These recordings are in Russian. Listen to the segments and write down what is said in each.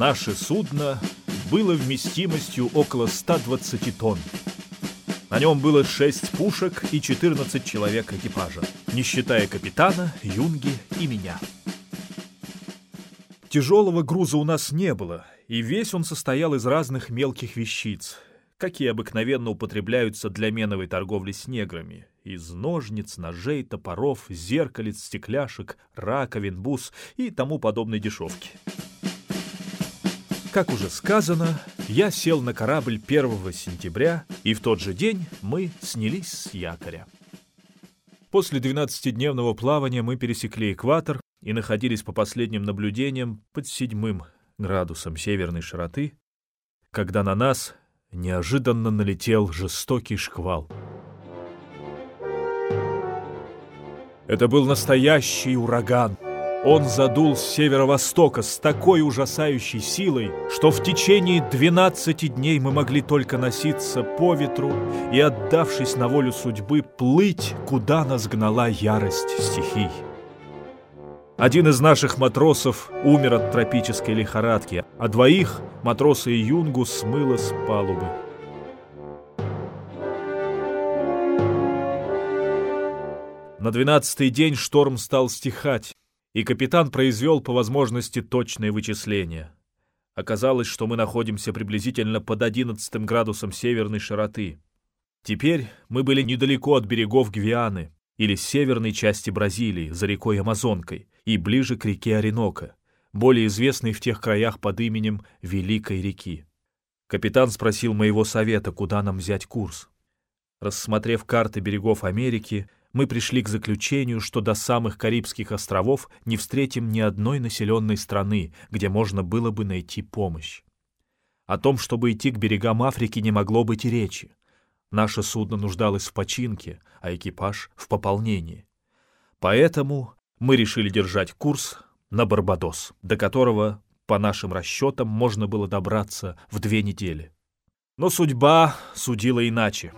Наше судно было вместимостью около 120 тонн. На нем было 6 пушек и 14 человек экипажа, не считая капитана, юнги и меня. Тяжелого груза у нас не было, и весь он состоял из разных мелких вещиц, какие обыкновенно употребляются для меновой торговли с неграми. Из ножниц, ножей, топоров, зеркалец, стекляшек, раковин, бус и тому подобной дешевки. Как уже сказано, я сел на корабль 1 сентября, и в тот же день мы снялись с якоря. После 12-дневного плавания мы пересекли экватор и находились по последним наблюдениям под седьмым градусом северной широты, когда на нас неожиданно налетел жестокий шквал. Это был настоящий ураган — он задул с северо-востока с такой ужасающей силой, что в течение 12 дней мы могли только носиться по ветру и, отдавшись на волю судьбы, плыть, куда нас гнала ярость стихий. Один из наших матросов умер от тропической лихорадки, а двоих, матроса и юнгу, смыло с палубы. На двенадцатый день шторм стал стихать, и капитан произвел по возможности точные вычисления. Оказалось, что мы находимся приблизительно под 11 градусом северной широты. Теперь мы были недалеко от берегов Гвианы или северной части Бразилии, за рекой Амазонкой, и ближе к реке Оренока, более известной в тех краях под именем Великой реки. Капитан спросил моего совета, куда нам взять курс. Рассмотрев карты берегов Америки, мы пришли к заключению, что до самых Карибских островов не встретим ни одной населенной страны, где можно было бы найти помощь. О том, чтобы идти к берегам Африки, не могло быть и речи. Наше судно нуждалось в починке, а экипаж — в пополнении. Поэтому мы решили держать курс на Барбадос, до которого, по нашим расчетам, можно было добраться в две недели. Но судьба судила иначе.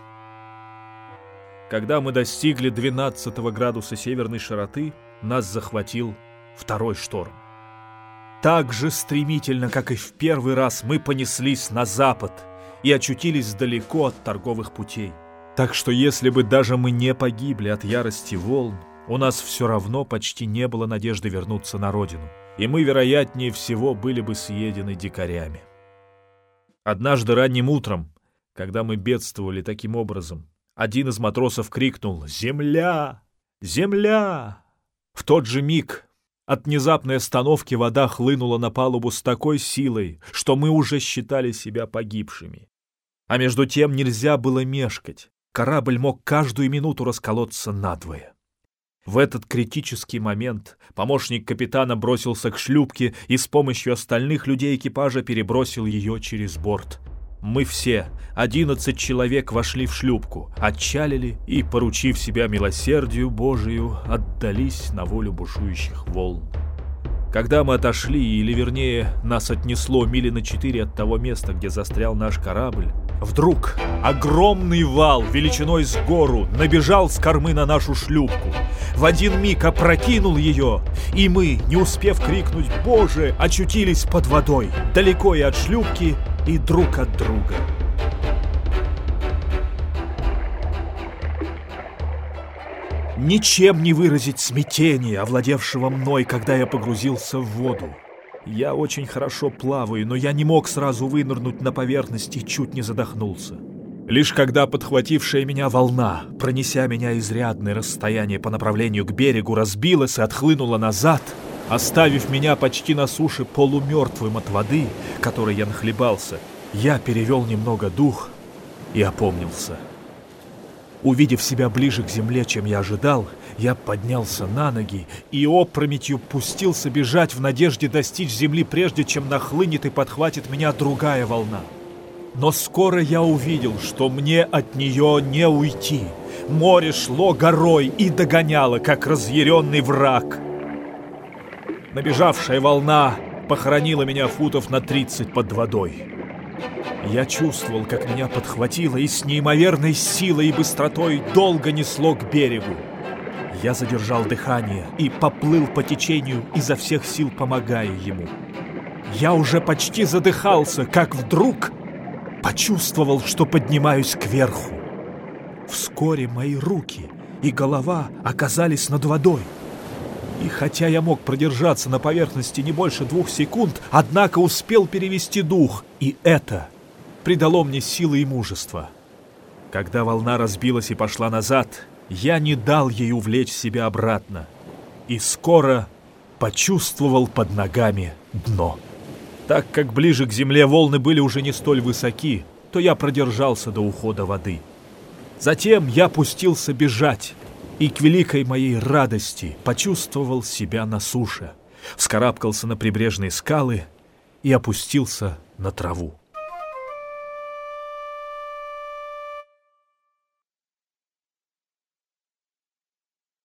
Когда мы достигли 12 градуса северной широты, нас захватил второй шторм. Так же стремительно, как и в первый раз, мы понеслись на запад и очутились далеко от торговых путей. Так что если бы даже мы не погибли от ярости волн, у нас все равно почти не было надежды вернуться на родину, и мы, вероятнее всего, были бы съедены дикарями. Однажды ранним утром, когда мы бедствовали таким образом, один из матросов крикнул «Земля! Земля!». В тот же миг от внезапной остановки вода хлынула на палубу с такой силой, что мы уже считали себя погибшими. А между тем нельзя было мешкать. Корабль мог каждую минуту расколоться надвое. В этот критический момент помощник капитана бросился к шлюпке и с помощью остальных людей экипажа перебросил ее через борт — мы все, одиннадцать человек, вошли в шлюпку, отчалили и, поручив себя милосердию Божию, отдались на волю бушующих волн. Когда мы отошли, или вернее, нас отнесло мили на четыре от того места, где застрял наш корабль, вдруг огромный вал величиной с гору набежал с кормы на нашу шлюпку. В один миг опрокинул ее, и мы, не успев крикнуть «Боже!», очутились под водой, далеко и от шлюпки, и друг от друга. Ничем не выразить смятение, овладевшего мной, когда я погрузился в воду. Я очень хорошо плаваю, но я не мог сразу вынырнуть на поверхность и чуть не задохнулся. Лишь когда подхватившая меня волна, пронеся меня изрядное расстояние по направлению к берегу, разбилась и отхлынула назад — Оставив меня почти на суше полумертвым от воды, которой я нахлебался, я перевел немного дух и опомнился. Увидев себя ближе к земле, чем я ожидал, я поднялся на ноги и опрометью пустился бежать в надежде достичь земли, прежде чем нахлынет и подхватит меня другая волна. Но скоро я увидел, что мне от нее не уйти. Море шло горой и догоняло, как разъяренный враг — Набежавшая волна похоронила меня футов на 30 под водой. Я чувствовал, как меня подхватило и с неимоверной силой и быстротой долго несло к берегу. Я задержал дыхание и поплыл по течению, изо всех сил помогая ему. Я уже почти задыхался, как вдруг почувствовал, что поднимаюсь кверху. Вскоре мои руки и голова оказались над водой. И хотя я мог продержаться на поверхности не больше двух секунд, однако успел перевести дух, и это придало мне силы и мужество. Когда волна разбилась и пошла назад, я не дал ей увлечь себя обратно, и скоро почувствовал под ногами дно. Так как ближе к земле волны были уже не столь высоки, то я продержался до ухода воды. Затем я пустился бежать, и к великой моей радости почувствовал себя на суше, вскарабкался на прибрежные скалы и опустился на траву.